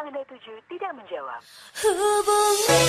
yang Anda tuju tidak menjawab. Hubungi